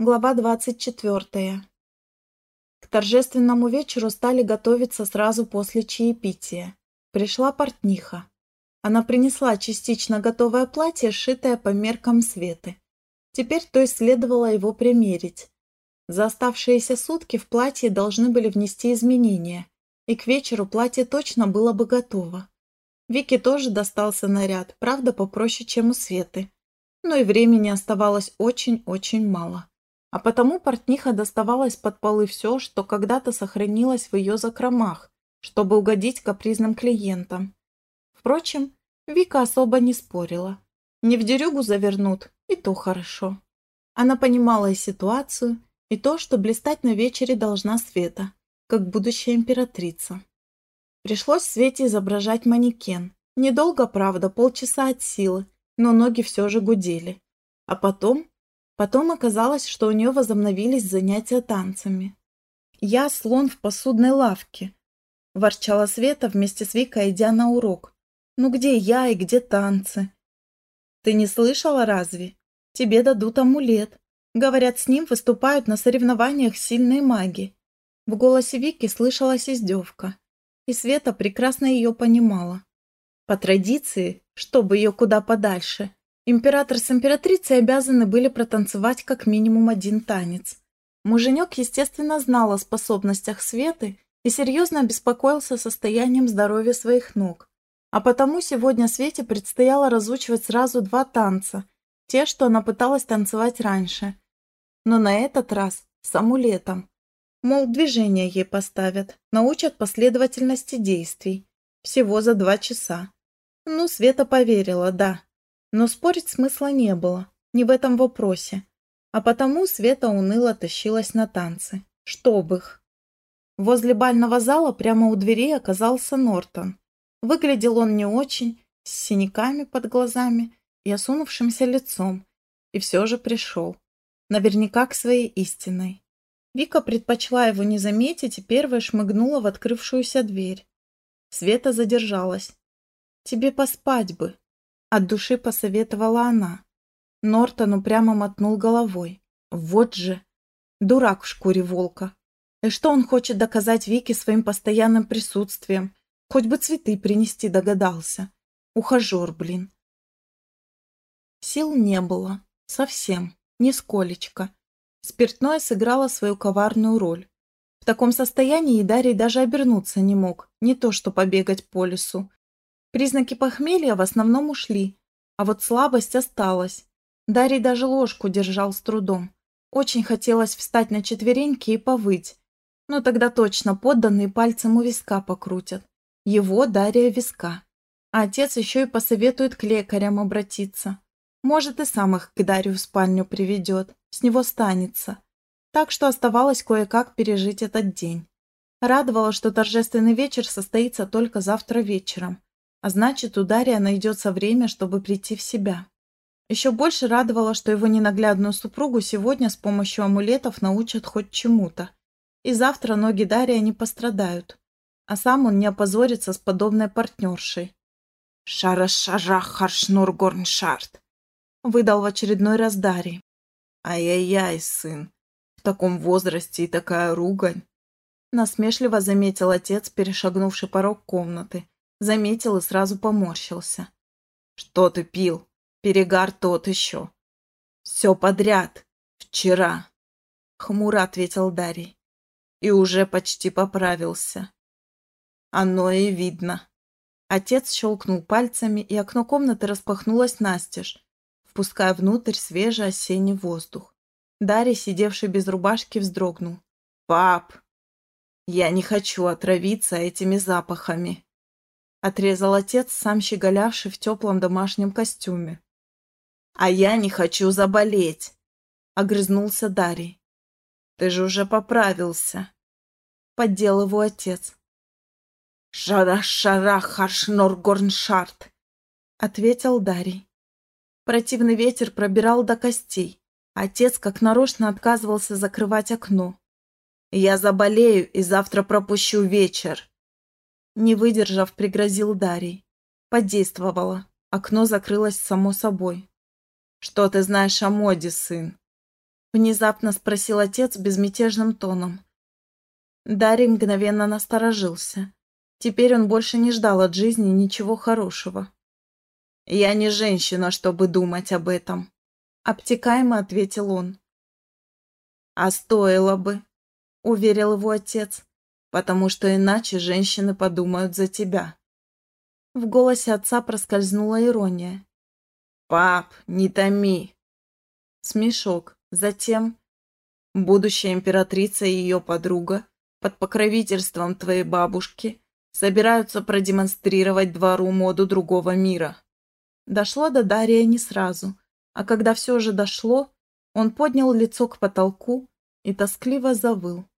Глава 24. К торжественному вечеру стали готовиться сразу после чаепития. Пришла портниха. Она принесла частично готовое платье, сшитое по меркам Светы. Теперь то есть следовало его примерить. За оставшиеся сутки в платье должны были внести изменения, и к вечеру платье точно было бы готово. Вике тоже достался наряд, правда, попроще, чем у Светы. Но и времени оставалось очень-очень мало а потому портниха доставалась под полы все, что когда-то сохранилось в ее закромах, чтобы угодить капризным клиентам. Впрочем, Вика особо не спорила. Не в дерюгу завернут, и то хорошо. Она понимала и ситуацию, и то, что блистать на вечере должна Света, как будущая императрица. Пришлось Свете изображать манекен. Недолго, правда, полчаса от силы, но ноги все же гудели. А потом Потом оказалось, что у нее возобновились занятия танцами. «Я слон в посудной лавке», – ворчала Света вместе с Викой, идя на урок. «Ну где я и где танцы?» «Ты не слышала разве? Тебе дадут амулет. Говорят, с ним выступают на соревнованиях сильные маги». В голосе Вики слышалась издевка, и Света прекрасно ее понимала. По традиции, чтобы ее куда подальше, Император с императрицей обязаны были протанцевать как минимум один танец. Муженек, естественно, знал о способностях Светы и серьезно обеспокоился состоянием здоровья своих ног. А потому сегодня Свете предстояло разучивать сразу два танца, те, что она пыталась танцевать раньше. Но на этот раз с амулетом. Мол, движения ей поставят, научат последовательности действий. Всего за два часа. Ну, Света поверила, да, но спорить смысла не было, не в этом вопросе. А потому Света уныло тащилась на танцы. Чтоб их. Возле бального зала прямо у дверей оказался Нортон. Выглядел он не очень, с синяками под глазами и осунувшимся лицом. И все же пришел. Наверняка к своей истинной. Вика предпочла его не заметить и первая шмыгнула в открывшуюся дверь. Света задержалась. «Тебе поспать бы», от души посоветовала она. Нортон упрямо мотнул головой. Вот же. Дурак в шкуре волка. И что он хочет доказать Вике своим постоянным присутствием? Хоть бы цветы принести догадался. Ухажер, блин. Сил не было. Совсем. Нисколечко. Спиртное сыграло свою коварную роль. В таком состоянии Дарий даже обернуться не мог, не то что побегать по лесу. Признаки похмелья в основном ушли, а вот слабость осталась. Дарий даже ложку держал с трудом. Очень хотелось встать на четвереньки и повыть. Но тогда точно подданные пальцем у виска покрутят. Его Дария виска. А отец еще и посоветует к лекарям обратиться. Может, и сам их к Дарью в спальню приведет. С него станется. Так что оставалось кое-как пережить этот день. Радовало, что торжественный вечер состоится только завтра вечером. А значит, у Дарья найдется время, чтобы прийти в себя. Еще больше радовало, что его ненаглядную супругу сегодня с помощью амулетов научат хоть чему-то. И завтра ноги Дарья не пострадают. А сам он не опозорится с подобной партнершей. «Шара-шара харшнур-горншарт!» выдал в очередной раз Дарий. «Ай-яй-яй, сын, в таком возрасте и такая ругань!» Насмешливо заметил отец, перешагнувший порог комнаты, Заметил и сразу поморщился. «Что ты пил? Перегар тот еще». «Все подряд. Вчера», — хмуро ответил Дарий. «И уже почти поправился». «Оно и видно». Отец щелкнул пальцами, и окно комнаты распахнулось настежь, впуская внутрь свежий осенний воздух. Дарий, сидевший без рубашки, вздрогнул. «Пап, я не хочу отравиться этими запахами». Отрезал отец, сам щеголявший в теплом домашнем костюме. «А я не хочу заболеть!» — огрызнулся Дарий. «Ты же уже поправился!» — поддел его отец. «Шара-шара харшнор-горншарт!» — ответил Дарий. Противный ветер пробирал до костей. Отец как нарочно отказывался закрывать окно. «Я заболею и завтра пропущу вечер!» Не выдержав, пригрозил Дарий. Подействовало. Окно закрылось само собой. «Что ты знаешь о моде, сын?» Внезапно спросил отец безмятежным тоном. Дарий мгновенно насторожился. Теперь он больше не ждал от жизни ничего хорошего. «Я не женщина, чтобы думать об этом», — обтекаемо ответил он. «А стоило бы», — уверил его отец, «потому что иначе женщины подумают за тебя». В голосе отца проскользнула ирония. «Пап, не томи!» Смешок. Затем будущая императрица и ее подруга под покровительством твоей бабушки собираются продемонстрировать двору моду другого мира. Дошло до Дария не сразу, а когда все же дошло, он поднял лицо к потолку и тоскливо завыл.